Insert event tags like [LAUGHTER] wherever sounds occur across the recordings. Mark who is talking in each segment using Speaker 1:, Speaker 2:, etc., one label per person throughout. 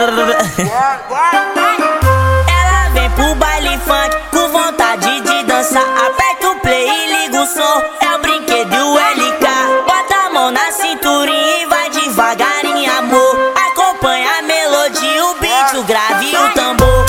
Speaker 1: Ela vem pro baile funk com vontade de dançar. Aperta o play e liga o som. É o brinquedo LK. Bota a mão na cinturinha e vai devagarinho, amor. Acompanha a melodia, o beat, o grave e o tambor.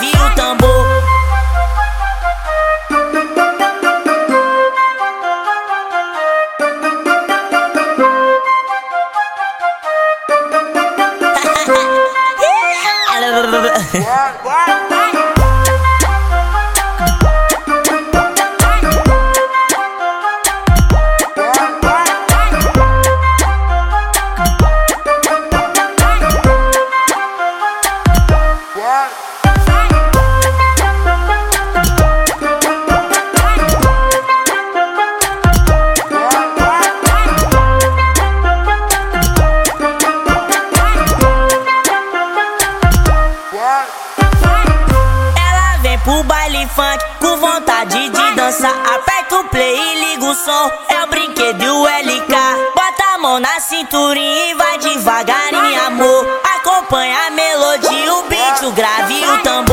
Speaker 1: Beat, o grave e o tambor. Ela vem pro baile funk com vontade de dançar. Aperta o play e liga o som. É o brinquedo LK. Bota a mão na cinturinha e vai devagarinho, amor. Acompanha a melodia, o beat, o grave e o tambor.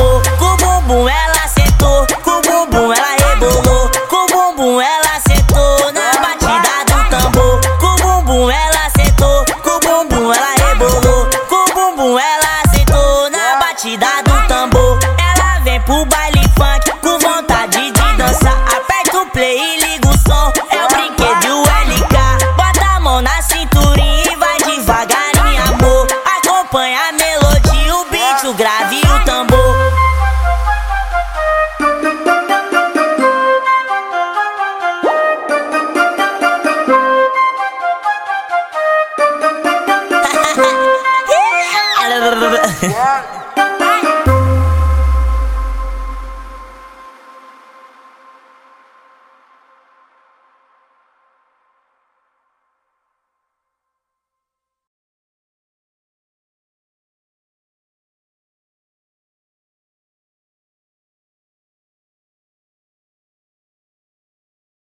Speaker 1: pro baile funk com vontade de dançar. Aperta o play e liga o som, é o brinquedo LK. Bota a mão na cinturinha e vai devagarinho, amor. Acompanha a melodia, o beat, o grave e o tambor. [LAUGHS] [LAUGHS] [LAUGHS]